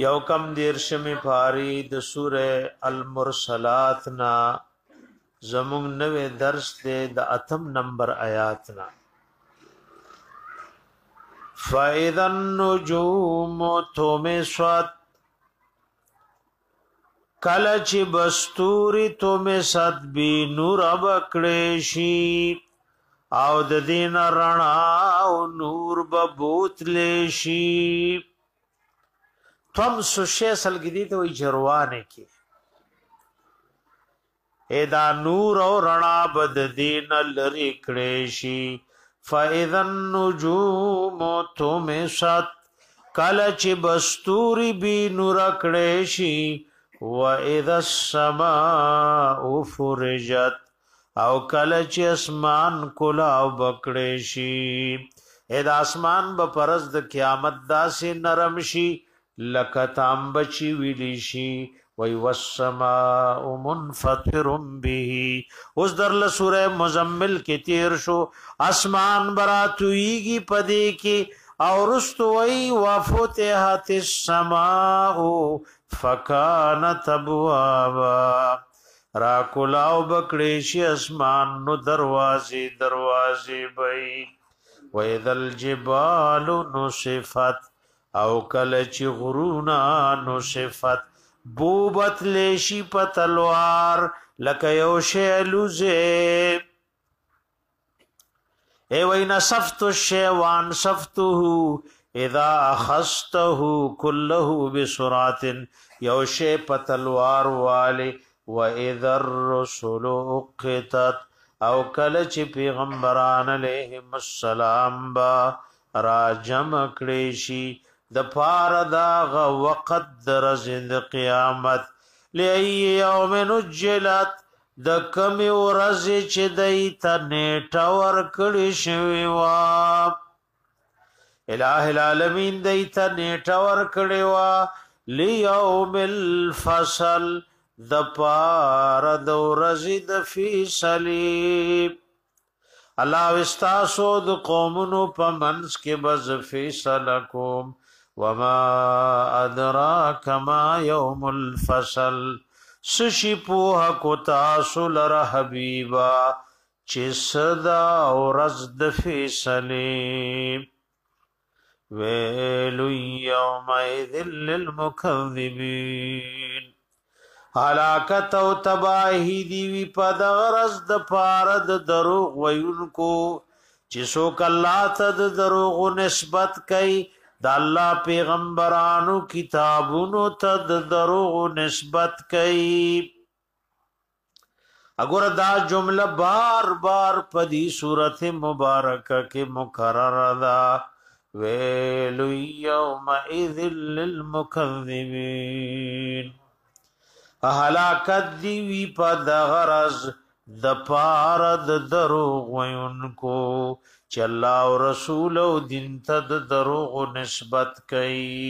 یو کم دیرشم پاری د سوره المرسلات نا زمون نوې درس دې د اتم نمبر آیات نا فاذا النجوم تمسات کله چې بستوري تمسات بي نور ابکړې شي او د دین رڼا او نور ببوت لشي طمس شې سلګې دي ته وي جروانه کې ادا نور او رڼا بد دین لری کړې شي فاذا النجوم تمشت کله چې بستوري بي نور کړې شي واذا السماء فرجت او کله چې اسمان کلا وبکړې شي اې د اسمان به پرز د قیامت داسې نرم شي لکه تامب چې ویلی شي وی والسماء منفطر به اوس در له سوره مزمل کې تیر شو اسمان براتويږي پدې کې او رست وی وفتحت السماء فكانت ابوابا را کولاو بکړې شي اسمان نو دروازې دروازې بې وَإِذَا الْجِبَالُ نُصِفَتْ او کله چې غرونا نو صفت بوبت لشی په تلوار لکه یو شی لوزه ای وینا صفت الشیوان صفته اذا اخذته كله بسرعه یو شی په تلوار والی و اذا الرسل اقتت او کله چې پیغمبران علیهم السلام با را جمع کړي شي د پار دا غ وقت درجه قیامت لای یوم نجلت د کمی ورځې چې دای ته نیټه ورکړې شوی وا الہ العالمین دای ته نیټه ورکړې وا لیوم الفصل د پار د ورځې د فیصله الله واستاسو د قومونو په منځ کې بز فیصله کوم وما ادراك ما يوم الفصل سشی پوها کو تاسو لرا حبیبا چې صدا ورځ د فیصله ویل یومئذ للمکذبین هلاکت او تباہی دی وی په د ورځ د پاره د دروغ ویونکو چې څوک الله ته د دروغ نسبت کوي د الله پیغمبرانو کتابونو ته د دروغ نسبت کوي اگر دا جمله بار بار په دې سورته مبارکه کې مکرره ده ویل یوم اذ للمکذبین هلاکت دی وی په دغرض د پاره د دروغ وینکو چې الله او رسول او دین ته د دروغ نسبت کوي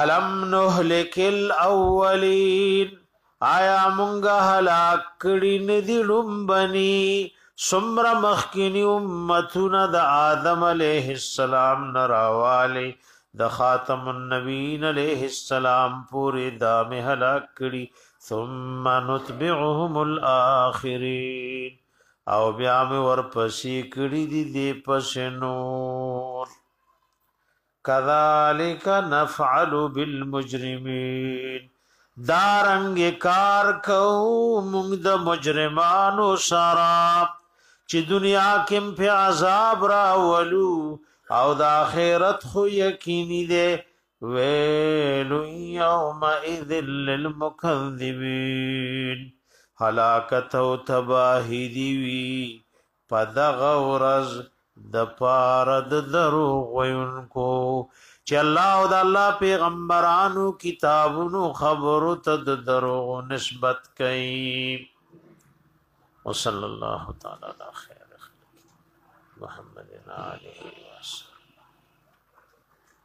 الم نهلک الاولین آیا مونږه هلاک کړي ندی لومبني سمر مخکینی امتونه د آدم علیه السلام نراواله د خاتم النبیین علیه السلام پوری دامه هلاک کړي ثم نتبعهم الاخرين او بیا مې ورپسې کړی دي دې پسې نور کذالک نفعل بالمجرمين دارنګ کار کو موږ د مجرمانو سره چې دنیا کې په عذاب را ولو او د آخرت خو یقیني ده ويل يومئذ للمكذبين هلاکت او تباہی دی وی پدغه ورځ د پاره د دروغ وینکو چې الله او د الله پیغمبرانو کتابونو خبرو ته د دروغ نسبت کوي وصلی الله تعالی علی خیر محمد علیه وسلم